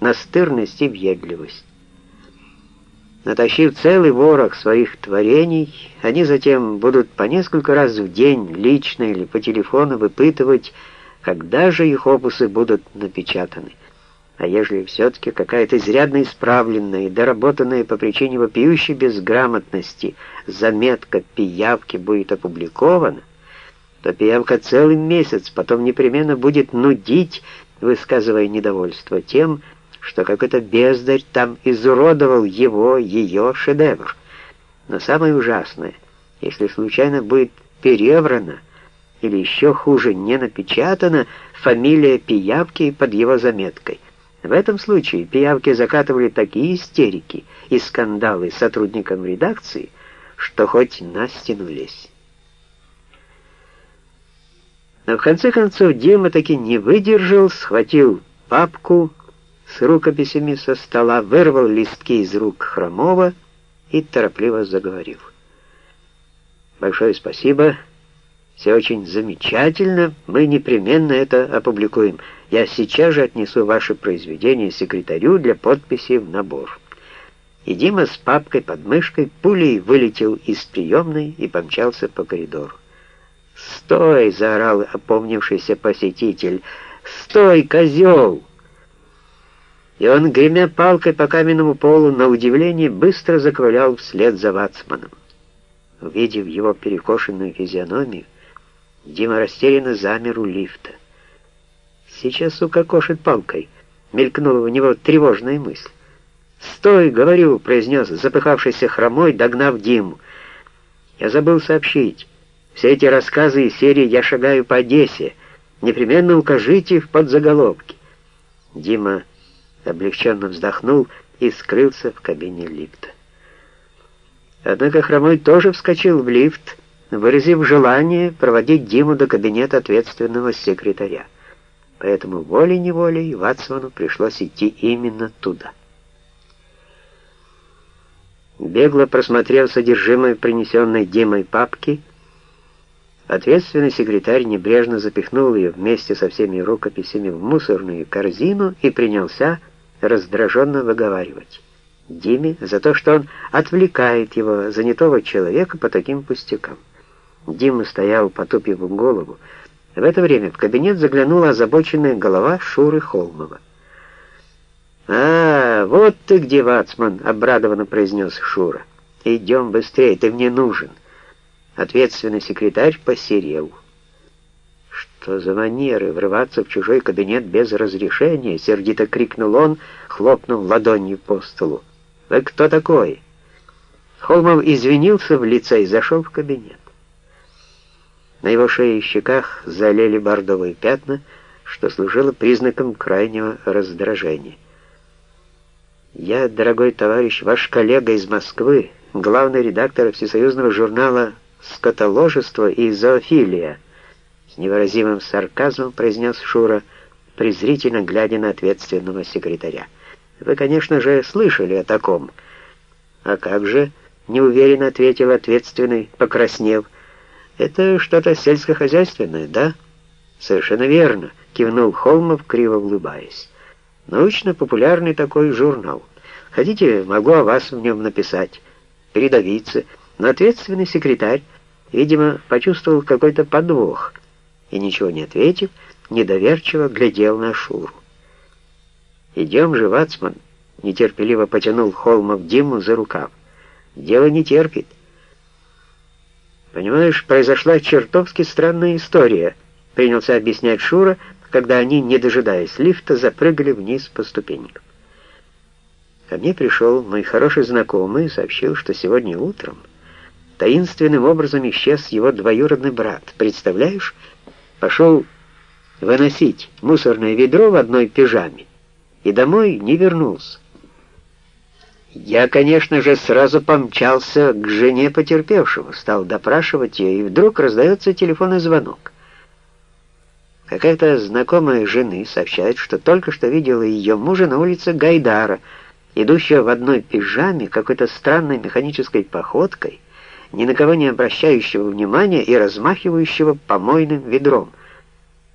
настырность и въедливость. Натащив целый ворох своих творений, они затем будут по несколько раз в день лично или по телефону выпытывать, когда же их опусы будут напечатаны. А ежели все-таки какая-то изрядно исправленная и доработанная по причине вопиющей безграмотности заметка пиявки будет опубликована, то пиявка целый месяц потом непременно будет нудить, высказывая недовольство тем, что какой-то бездарь там изуродовал его, ее шедевр. Но самое ужасное, если случайно будет переврана или еще хуже, не напечатана фамилия пиявки под его заметкой. В этом случае пиявки закатывали такие истерики и скандалы сотрудникам редакции, что хоть на стену. Но в конце концов Дима таки не выдержал, схватил папку с рукописями со стола, вырвал листки из рук Хромова и торопливо заговорил. «Большое спасибо. Все очень замечательно. Мы непременно это опубликуем. Я сейчас же отнесу ваше произведение секретарю для подписи в набор». И Дима с папкой под мышкой пулей вылетел из приемной и помчался по коридору. «Стой!» — заорал опомнившийся посетитель. «Стой, козел!» И он, гремя палкой по каменному полу, на удивление быстро заковылял вслед за Вацманом. Увидев его перекошенную физиономию, Дима растерянно замер у лифта. «Сейчас укокошит палкой», — мелькнула у него тревожная мысль. «Стой, говорю», — произнес запыхавшийся хромой, догнав Диму. «Я забыл сообщить. Все эти рассказы из серии «Я шагаю по Одессе» непременно укажите в подзаголовке». Дима облегченно вздохнул и скрылся в кабине лифта. Однако Хромой тоже вскочил в лифт, выразив желание проводить Диму до кабинета ответственного секретаря. Поэтому волей-неволей Ватсону пришлось идти именно туда. Бегло просмотрев содержимое принесенной Димой папки, ответственный секретарь небрежно запихнул ее вместе со всеми рукописями в мусорную корзину и принялся раздраженно выговаривать Диме за то, что он отвлекает его, занятого человека, по таким пустякам. Дима стоял, потупив голову. В это время в кабинет заглянула озабоченная голова Шуры Холмова. «А, вот ты где, Вацман!» — обрадованно произнес Шура. «Идем быстрее, ты мне нужен». Ответственный секретарь посерел. «Что за манеры врываться в чужой кабинет без разрешения?» — сердито крикнул он, хлопнув ладонью по столу. «Вы кто такой?» Холмов извинился в лице и зашел в кабинет. На его шее и щеках залили бордовые пятна, что служило признаком крайнего раздражения. «Я, дорогой товарищ, ваш коллега из Москвы, главный редактор всесоюзного журнала «Скотоложество и зоофилия», с невыразимым сарказмом произнес Шура, презрительно глядя на ответственного секретаря. «Вы, конечно же, слышали о таком». «А как же?» — неуверенно ответил ответственный, покраснев. «Это что-то сельскохозяйственное, да?» «Совершенно верно», — кивнул Холмов, криво улыбаясь. «Научно-популярный такой журнал. Хотите, могу о вас в нем написать, передавиться». Но ответственный секретарь, видимо, почувствовал какой-то подвох — и, ничего не ответив, недоверчиво глядел на Шуру. «Идем же, Вацман!» — нетерпеливо потянул Холмов Диму за рукав. «Дело не терпит». «Понимаешь, произошла чертовски странная история», — принялся объяснять Шура, когда они, не дожидаясь лифта, запрыгали вниз по ступенькам. Ко мне пришел мой хороший знакомый и сообщил, что сегодня утром таинственным образом исчез его двоюродный брат. Представляешь, пошел выносить мусорное ведро в одной пижаме и домой не вернулся. Я, конечно же, сразу помчался к жене потерпевшего, стал допрашивать ее, и вдруг раздается телефонный звонок. Какая-то знакомая жены сообщает, что только что видела ее мужа на улице Гайдара, идущего в одной пижаме какой-то странной механической походкой, ни на кого не обращающего внимания и размахивающего помойным ведром —